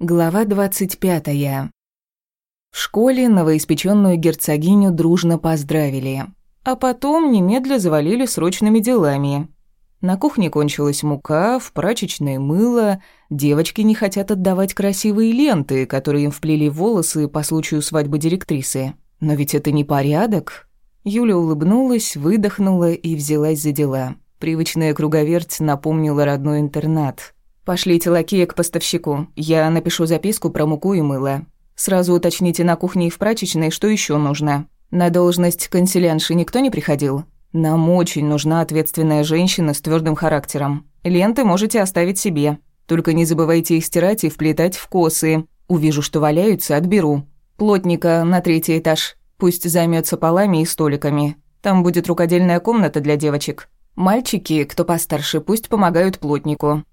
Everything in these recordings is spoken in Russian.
Глава 25. В школе новоиспеченную герцогиню дружно поздравили, а потом немедля завалили срочными делами. На кухне кончилась мука, в прачечной мыло, девочки не хотят отдавать красивые ленты, которые им вплели в волосы по случаю свадьбы директрисы. Но ведь это не порядок. Юля улыбнулась, выдохнула и взялась за дела. Привычная круговерть напомнила родной интернат – «Пошлите лакея к поставщику. Я напишу записку про муку и мыло. Сразу уточните на кухне и в прачечной, что еще нужно. На должность консилянши никто не приходил? Нам очень нужна ответственная женщина с твердым характером. Ленты можете оставить себе. Только не забывайте их стирать и вплетать в косы. Увижу, что валяются, отберу. Плотника на третий этаж. Пусть займется полами и столиками. Там будет рукодельная комната для девочек. Мальчики, кто постарше, пусть помогают плотнику.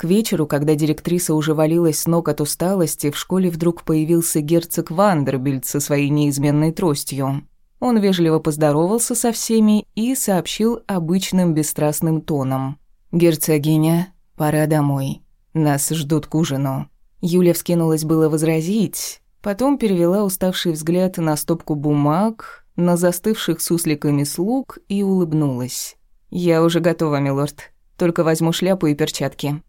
К вечеру, когда директриса уже валилась с ног от усталости, в школе вдруг появился герцог Вандербильд со своей неизменной тростью. Он вежливо поздоровался со всеми и сообщил обычным бесстрастным тоном. «Герцогиня, пора домой. Нас ждут к ужину». Юля вскинулась было возразить, потом перевела уставший взгляд на стопку бумаг, на застывших сусликами слуг и улыбнулась. «Я уже готова, милорд. Только возьму шляпу и перчатки».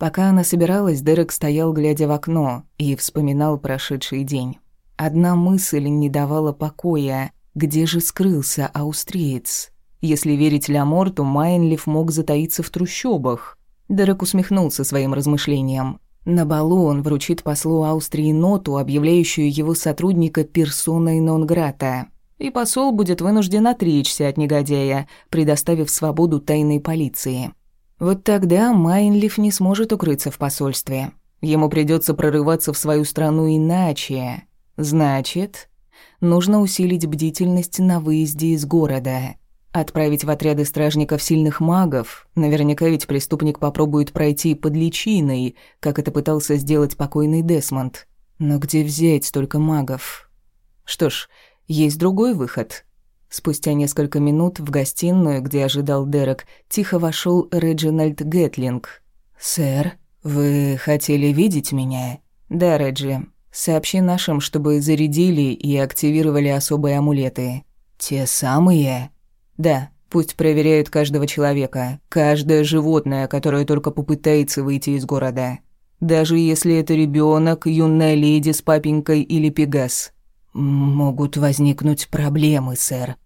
Пока она собиралась, Дерек стоял, глядя в окно, и вспоминал прошедший день. Одна мысль не давала покоя. Где же скрылся аустриец? Если верить Ламорту, Майнлиф мог затаиться в трущобах. Дерек усмехнулся своим размышлениям. На балу он вручит послу Австрии ноту, объявляющую его сотрудника персоной нон-грата. И посол будет вынужден отречься от негодяя, предоставив свободу тайной полиции. Вот тогда Майнлиф не сможет укрыться в посольстве. Ему придется прорываться в свою страну иначе. Значит, нужно усилить бдительность на выезде из города. Отправить в отряды стражников сильных магов. Наверняка ведь преступник попробует пройти под личиной, как это пытался сделать покойный Десмонд. Но где взять столько магов? Что ж, есть другой выход — Спустя несколько минут в гостиную, где ожидал Дерек, тихо вошел Реджинальд Гэтлинг. «Сэр, вы хотели видеть меня?» «Да, Реджи. Сообщи нашим, чтобы зарядили и активировали особые амулеты». «Те самые?» «Да, пусть проверяют каждого человека, каждое животное, которое только попытается выйти из города. Даже если это ребенок, юная леди с папенькой или пегас». «Могут возникнуть проблемы, сэр».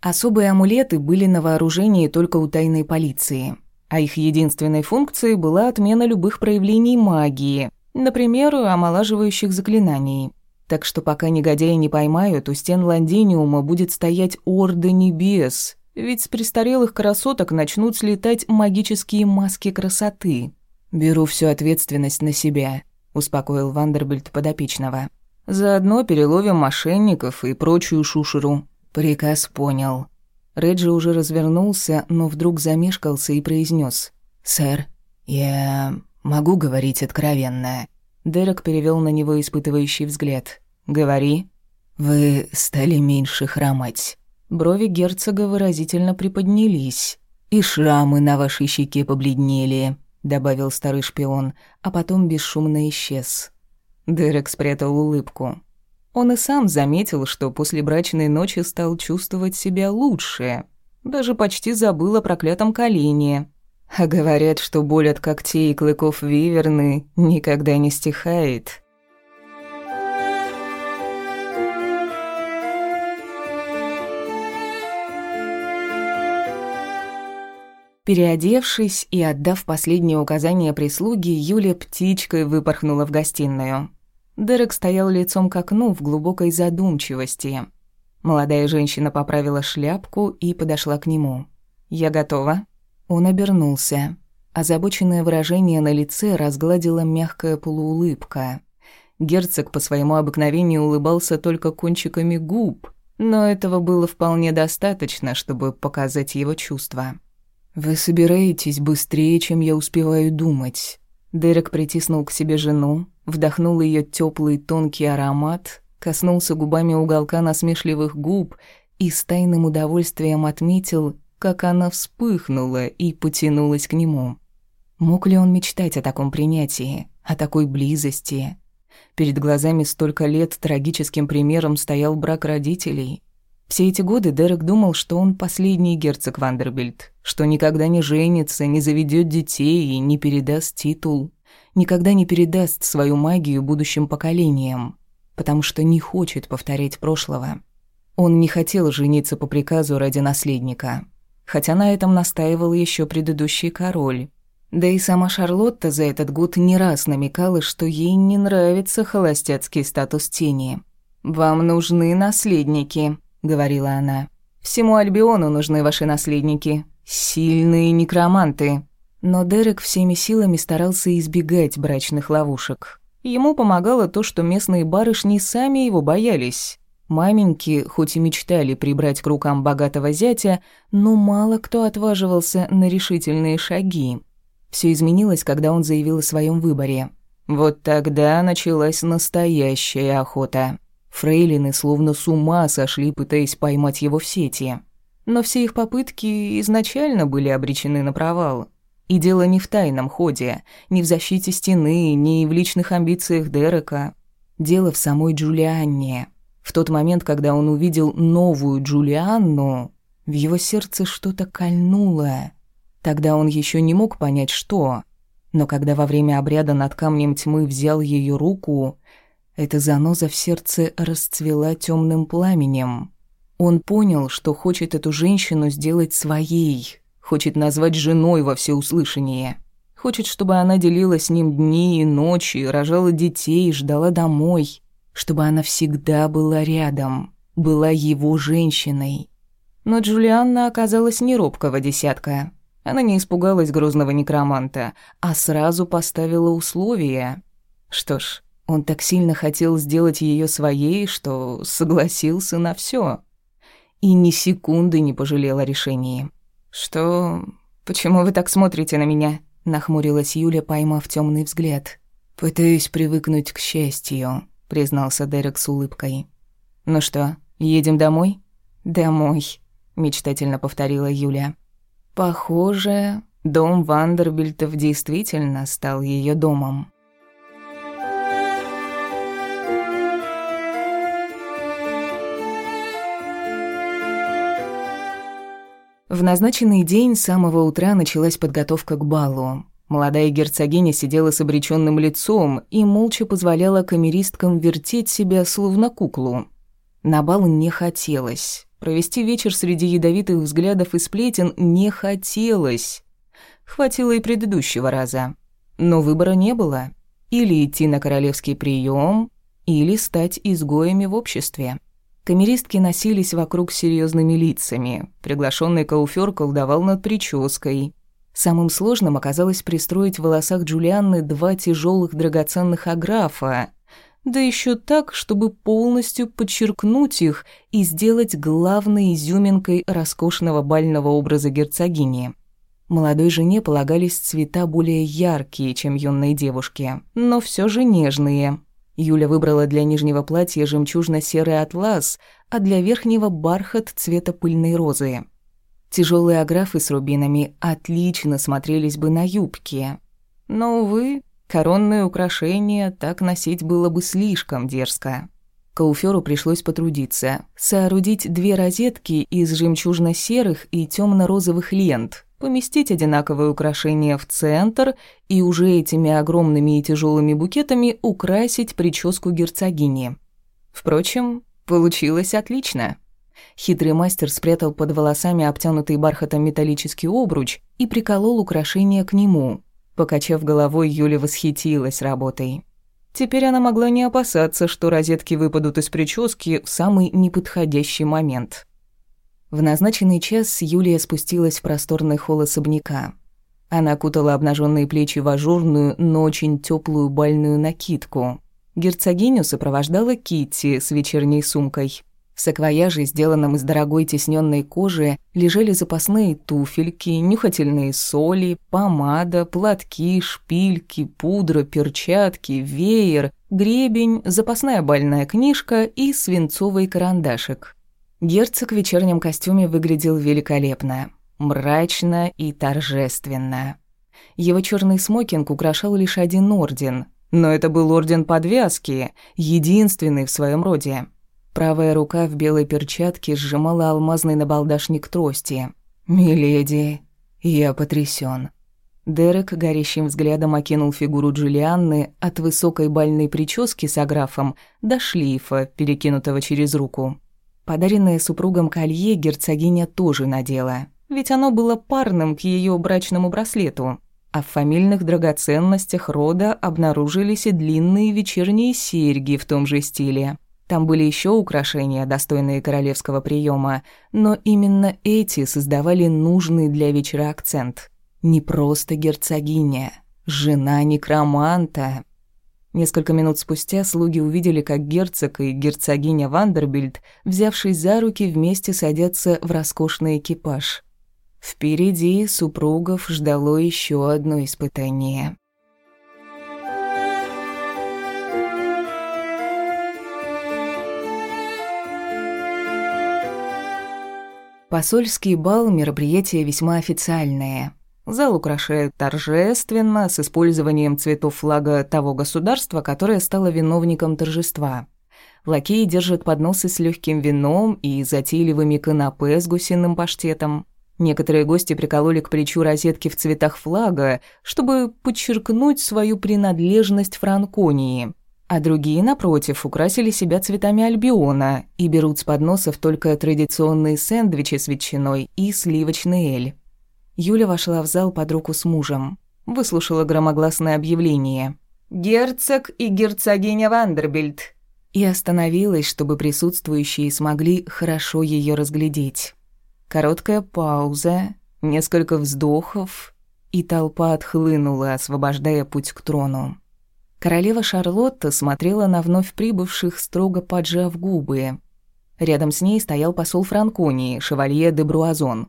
Особые амулеты были на вооружении только у тайной полиции, а их единственной функцией была отмена любых проявлений магии, например, омолаживающих заклинаний. Так что пока негодяи не поймают, у стен Лондиниума будет стоять Орда Небес, ведь с престарелых красоток начнут слетать магические маски красоты. «Беру всю ответственность на себя», — успокоил Вандербильд подопечного. Заодно переловим мошенников и прочую шушеру. Приказ понял. Реджи уже развернулся, но вдруг замешкался и произнес: «Сэр, я могу говорить откровенно?» Дерек перевел на него испытывающий взгляд. «Говори». «Вы стали меньше хромать». Брови герцога выразительно приподнялись. «И шрамы на вашей щеке побледнели», — добавил старый шпион, а потом бесшумно исчез. Дерек спрятал улыбку. Он и сам заметил, что после брачной ночи стал чувствовать себя лучше. Даже почти забыл о проклятом колене. А говорят, что боль от когтей и клыков виверны никогда не стихает. Переодевшись и отдав последние указания прислуги, Юля птичкой выпорхнула в гостиную. Дерек стоял лицом к окну в глубокой задумчивости. Молодая женщина поправила шляпку и подошла к нему. «Я готова». Он обернулся. Озабоченное выражение на лице разгладила мягкая полуулыбка. Герцог по своему обыкновению улыбался только кончиками губ, но этого было вполне достаточно, чтобы показать его чувства. «Вы собираетесь быстрее, чем я успеваю думать». Дерек притиснул к себе жену, вдохнул ее теплый тонкий аромат, коснулся губами уголка насмешливых губ и с тайным удовольствием отметил, как она вспыхнула и потянулась к нему. Мог ли он мечтать о таком принятии? о такой близости. Перед глазами столько лет трагическим примером стоял брак родителей. Все эти годы Дерек думал, что он последний герцог Вандербильд, что никогда не женится, не заведет детей и не передаст титул, никогда не передаст свою магию будущим поколениям, потому что не хочет повторять прошлого. Он не хотел жениться по приказу ради наследника, хотя на этом настаивал еще предыдущий король. Да и сама Шарлотта за этот год не раз намекала, что ей не нравится холостяцкий статус тени. «Вам нужны наследники», — говорила она. «Всему Альбиону нужны ваши наследники. Сильные некроманты». Но Дерек всеми силами старался избегать брачных ловушек. Ему помогало то, что местные барышни сами его боялись. Маменьки, хоть и мечтали прибрать к рукам богатого зятя, но мало кто отваживался на решительные шаги. Все изменилось, когда он заявил о своем выборе. Вот тогда началась настоящая охота. Фрейлины словно с ума сошли, пытаясь поймать его в сети. Но все их попытки изначально были обречены на провал. И дело не в тайном ходе, не в защите стены, не в личных амбициях Дерека. Дело в самой Джулианне. В тот момент, когда он увидел новую Джулианну, в его сердце что-то кольнуло. Тогда он еще не мог понять, что. Но когда во время обряда над камнем тьмы взял ее руку, эта заноза в сердце расцвела темным пламенем. Он понял, что хочет эту женщину сделать своей, хочет назвать женой во всеуслышание. Хочет, чтобы она делила с ним дни и ночи, рожала детей, ждала домой. Чтобы она всегда была рядом, была его женщиной. Но Джулианна оказалась не робкого десятка. Она не испугалась грозного некроманта, а сразу поставила условия. Что ж, он так сильно хотел сделать ее своей, что согласился на все. И ни секунды не пожалел о решении. «Что... Почему вы так смотрите на меня?» Нахмурилась Юля, поймав темный взгляд. «Пытаюсь привыкнуть к счастью», — признался Дерек с улыбкой. «Ну что, едем домой?» «Домой», — мечтательно повторила Юля. Похоже, дом Вандербильтов действительно стал ее домом. В назначенный день с самого утра началась подготовка к балу. Молодая герцогиня сидела с обреченным лицом и молча позволяла камеристкам вертеть себя словно куклу. На бал не хотелось. Провести вечер среди ядовитых взглядов и сплетен не хотелось. Хватило и предыдущего раза. Но выбора не было. Или идти на королевский прием, или стать изгоями в обществе. Камеристки носились вокруг серьезными лицами. Приглашенный кауфёр колдовал над прической. Самым сложным оказалось пристроить в волосах Джулианны два тяжелых драгоценных аграфа, да еще так, чтобы полностью подчеркнуть их и сделать главной изюминкой роскошного бального образа герцогини. Молодой жене полагались цвета более яркие, чем юной девушке, но все же нежные. Юля выбрала для нижнего платья жемчужно-серый атлас, а для верхнего бархат цвета пыльной розы. Тяжелые аграфы с рубинами отлично смотрелись бы на юбке. Но, увы, Коронные украшения так носить было бы слишком дерзко. Кауферу пришлось потрудиться. Соорудить две розетки из жемчужно-серых и темно-розовых лент, поместить одинаковые украшения в центр и уже этими огромными и тяжелыми букетами украсить прическу герцогини. Впрочем, получилось отлично. Хитрый мастер спрятал под волосами обтянутый бархатом металлический обруч и приколол украшение к нему – Покачав головой, Юля восхитилась работой. Теперь она могла не опасаться, что розетки выпадут из прически в самый неподходящий момент. В назначенный час Юлия спустилась в просторный холл особняка. Она кутала обнаженные плечи в ажурную, но очень теплую бальную накидку. Герцогиню сопровождала Китти с вечерней сумкой. В саквояже, сделанном из дорогой тесненной кожи, лежали запасные туфельки, нюхательные соли, помада, платки, шпильки, пудра, перчатки, веер, гребень, запасная бальная книжка и свинцовый карандашик. Герцог в вечернем костюме выглядел великолепно, мрачно и торжественно. Его черный смокинг украшал лишь один орден, Но это был орден подвязки, единственный в своем роде. Правая рука в белой перчатке сжимала алмазный набалдашник трости. «Миледи, я потрясен. Дерек горящим взглядом окинул фигуру Джулианны от высокой бальной прически с аграфом до шлейфа, перекинутого через руку. Подаренное супругом колье герцогиня тоже надела, ведь оно было парным к ее брачному браслету. А в фамильных драгоценностях рода обнаружились и длинные вечерние серьги в том же стиле. Там были еще украшения, достойные королевского приема, но именно эти создавали нужный для вечера акцент. Не просто герцогиня, жена некроманта. Несколько минут спустя слуги увидели, как герцог и герцогиня Вандербильд, взявшись за руки, вместе садятся в роскошный экипаж. Впереди супругов ждало еще одно испытание. Посольский бал – мероприятие весьма официальное. Зал украшают торжественно, с использованием цветов флага того государства, которое стало виновником торжества. Лакеи держат подносы с легким вином и затейливыми канапе с гусиным паштетом. Некоторые гости прикололи к плечу розетки в цветах флага, чтобы подчеркнуть свою принадлежность Франконии а другие, напротив, украсили себя цветами альбиона и берут с подносов только традиционные сэндвичи с ветчиной и сливочный эль. Юля вошла в зал под руку с мужем, выслушала громогласное объявление «Герцог и герцогиня Вандербильд» и остановилась, чтобы присутствующие смогли хорошо ее разглядеть. Короткая пауза, несколько вздохов, и толпа отхлынула, освобождая путь к трону. Королева Шарлотта смотрела на вновь прибывших, строго поджав губы. Рядом с ней стоял посол Франконии, шевалье де Бруазон.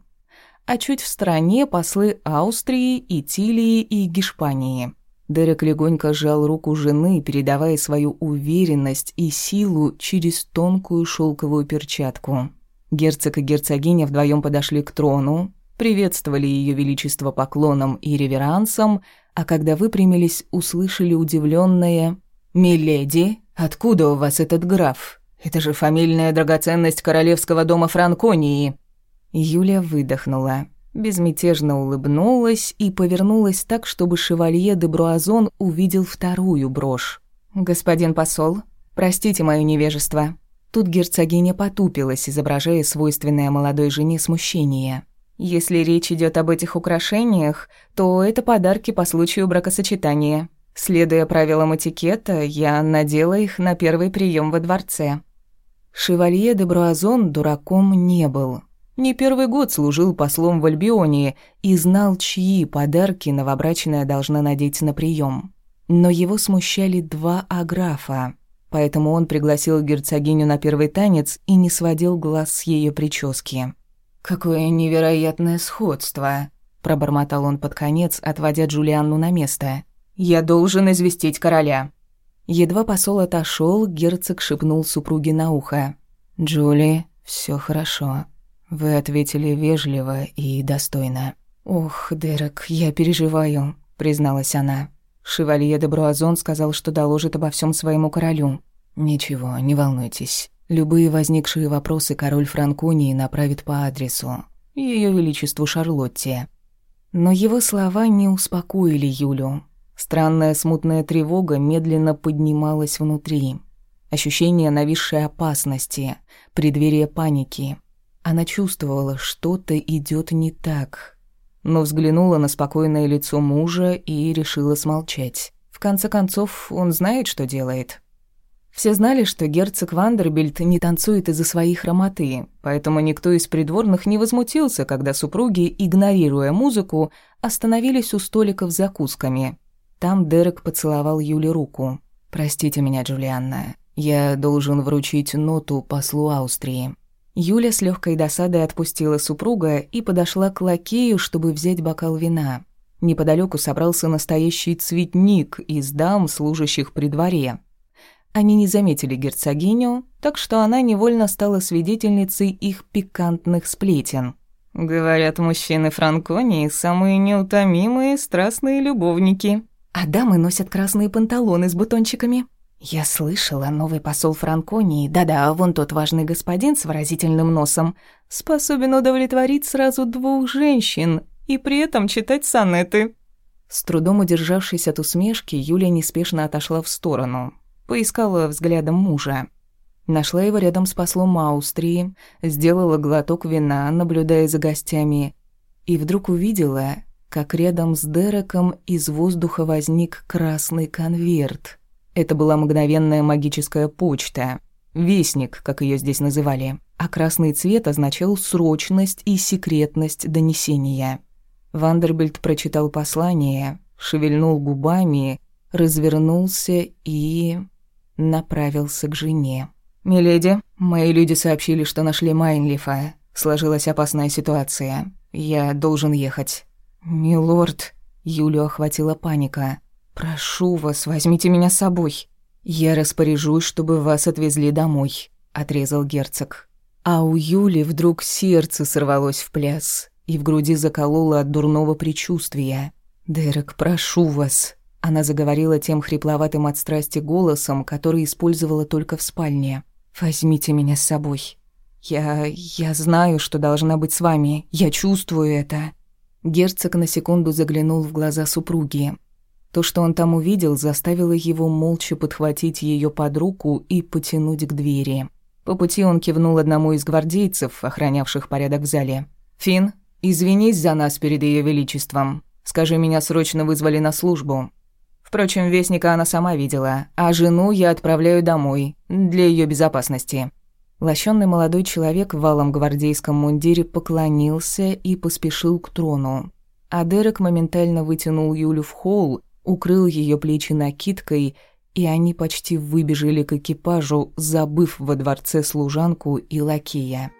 А чуть в стороне послы Австрии, Итилии и Гешпании. Дерек легонько сжал руку жены, передавая свою уверенность и силу через тонкую шелковую перчатку. Герцог и герцогиня вдвоем подошли к трону, приветствовали ее величество поклоном и реверансом, а когда выпрямились, услышали удивленное «Миледи, откуда у вас этот граф? Это же фамильная драгоценность королевского дома Франконии!» Юля выдохнула, безмятежно улыбнулась и повернулась так, чтобы шевалье де Бруазон увидел вторую брошь. «Господин посол, простите моё невежество». Тут герцогиня потупилась, изображая свойственное молодой жене смущение. Если речь идет об этих украшениях, то это подарки по случаю бракосочетания. Следуя правилам этикета, я надела их на первый прием во дворце. Шевалье де Бруазон дураком не был. Не первый год служил послом в Альбионе и знал, чьи подарки новобрачная должна надеть на прием. Но его смущали два аграфа, поэтому он пригласил герцогиню на первый танец и не сводил глаз с ее прически. «Какое невероятное сходство», — пробормотал он под конец, отводя Джулианну на место. «Я должен известить короля». Едва посол отошел, герцог шепнул супруге на ухо. «Джули, все хорошо. Вы ответили вежливо и достойно». «Ох, Дерек, я переживаю», — призналась она. Шевалье де Бруазон сказал, что доложит обо всем своему королю. «Ничего, не волнуйтесь. Любые возникшие вопросы король Франконии направит по адресу Ее Величеству Шарлотте. Но его слова не успокоили Юлю. Странная смутная тревога медленно поднималась внутри. Ощущение нависшей опасности, преддверие паники. Она чувствовала, что-то идет не так. Но взглянула на спокойное лицо мужа и решила смолчать. В конце концов, он знает, что делает. Все знали, что герцог Вандербильд не танцует из-за своей хромоты, поэтому никто из придворных не возмутился, когда супруги, игнорируя музыку, остановились у столиков с закусками. Там Дерек поцеловал Юле руку. «Простите меня, Джулианна, я должен вручить ноту послу Австрии». Юля с легкой досадой отпустила супруга и подошла к лакею, чтобы взять бокал вина. Неподалеку собрался настоящий цветник из дам, служащих при дворе. Они не заметили герцогиню, так что она невольно стала свидетельницей их пикантных сплетен. Говорят, мужчины Франконии самые неутомимые страстные любовники. а дамы носят красные панталоны с бутончиками. Я слышала, новый посол Франконии, да-да, вон тот важный господин с выразительным носом, способен удовлетворить сразу двух женщин и при этом читать сонеты. С трудом удержавшись от усмешки, Юля неспешно отошла в сторону, поискала взглядом мужа. Нашла его рядом с послом Аустрии, сделала глоток вина, наблюдая за гостями, и вдруг увидела, как рядом с Дереком из воздуха возник красный конверт. Это была мгновенная магическая почта, вестник, как ее здесь называли, а красный цвет означал срочность и секретность донесения. Вандербильд прочитал послание, шевельнул губами, развернулся и направился к жене. «Миледи, мои люди сообщили, что нашли Майнлифа. Сложилась опасная ситуация. Я должен ехать». «Милорд», — Юлю охватила паника. «Прошу вас, возьмите меня с собой». «Я распоряжусь, чтобы вас отвезли домой», — отрезал герцог. А у Юли вдруг сердце сорвалось в пляс и в груди закололо от дурного предчувствия. «Дерек, прошу вас», — она заговорила тем хрипловатым от страсти голосом, который использовала только в спальне. «Возьмите меня с собой. Я... я знаю, что должна быть с вами. Я чувствую это». Герцог на секунду заглянул в глаза супруги. То, что он там увидел, заставило его молча подхватить ее под руку и потянуть к двери. По пути он кивнул одному из гвардейцев, охранявших порядок в зале. «Финн, извинись за нас перед ее величеством. Скажи, меня срочно вызвали на службу. Впрочем, вестника она сама видела, а жену я отправляю домой, для ее безопасности». Лощёный молодой человек в валом гвардейском мундире поклонился и поспешил к трону. А Дерек моментально вытянул Юлю в холл, укрыл ее плечи накидкой, и они почти выбежали к экипажу, забыв во дворце служанку и лакея.